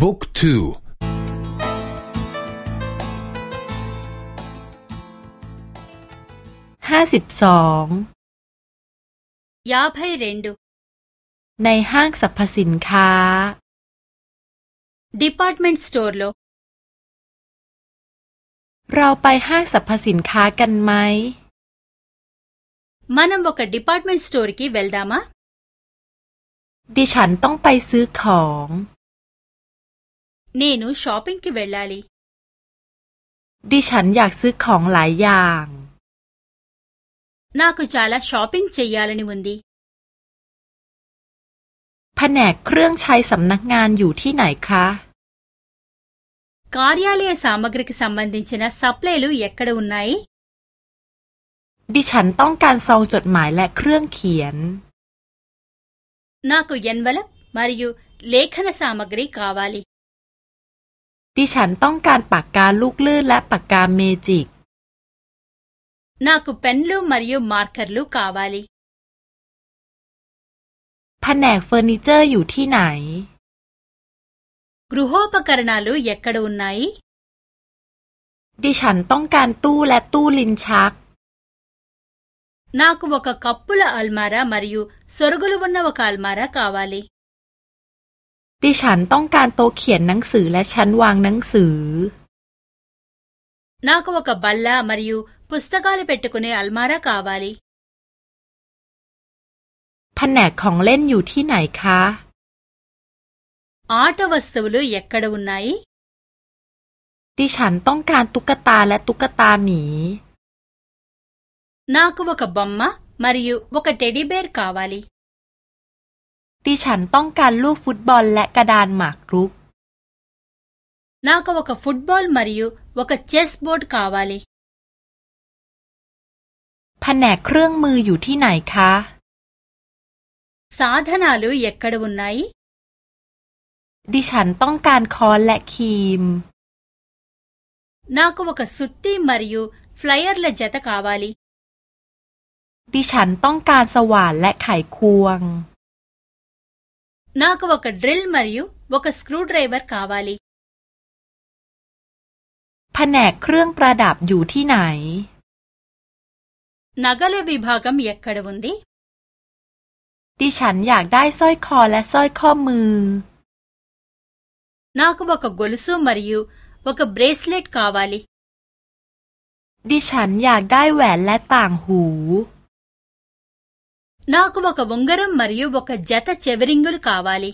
บุ๊กทูห้าสิบสองยาพห้เรนดู ในห้างสรรพสินค้า department store โล เราไปห้างสรรพสินค้ากันไหมม మనం บอกกับ department store กี่เวลดามะดิฉันต้องไปซื้อของนี่นูช้อปปิ้งกี่เวลาลีดิฉันอยากซื้อของหลายอย่างน่ากูจะลาช้อปปิ้งเจยาลนี่มันดีแผนกเครื่องใช้สำนักงานอยู่ที่ไหนคะกาเรียเลียสามกริกสัมบันดินชนะซัพเลลยเอกระดุนไหนดิฉันต้องการซองจดหมายและเครื่องเขียนน่ากูเย็นเวละมาริยูเลขนสามกริกาวาลีดิฉันต้องการปากกาลูกเลื่อนและปากกาเมจิกนาคุเป็นลูมาริโอมาร์คเกอร์ลูกาวาลีแผนกเฟอร์นิเจอร์อยู่ที่ไหน กรุโฮปการนาลูเยกกระดูนไหนดิฉันต้องการตู้และตู้ลินชักนากุวกกับัปุลาอัลมารามาริโอสรุกลูวันนาวกาอัลมาราคาวาลีดิฉันต้องการโต๊ะเขียนหนังสือและชั้นวางหนังสือ นาควกับบัลลามาริวพุสตะกาลเปตตกุเนอัลมาระกาบาลี แผนกของเล่นอยู่ที่ไหนคะ อาตวัสตุลุยักกระวุนไนดิฉันต้องการตุ๊กตาและตุ๊กตาหมีนาควกับบัมมามาริวว่ากับเดดดี้เบร์กาบาลีดิฉันต้องการลูกฟุตบอลและกระดานหมากรุก นาก็ว่ากับฟุตบอลมาริโอว่ากับเชสบอร์ดกาวาลีแผนกเครื่องมืออยู่ที่ไหนคะ สาธนาลุยเอกกระดุนไหน ดิฉันต้องการคอนและคีม นาก็ว่ากับสุตตีมาริโอฟลายเออร์และเจตกาวาลีดิฉันต้องการสว่านและไขควงนา నాకు ఒక డ్రిల్ మరియు ఒక స ్ร్ ర ూ డ ్ ర ై వ ర ్ క ా వ ล ల แผนกเครื่องประดับอยู่ที่ไหน นักเลวิบากรรมเยกระวุนดี ดิฉันอยากได้สร้อยคอและสร้อยข้อมือนักวกักุลสุมาริยูวกับเรสเลตคาวาลีดิฉันอยากได้แหวนและต่างหู నాకు ఒక ఉంగరం మరియు ఒక జత చెవిరింగులు కావాలి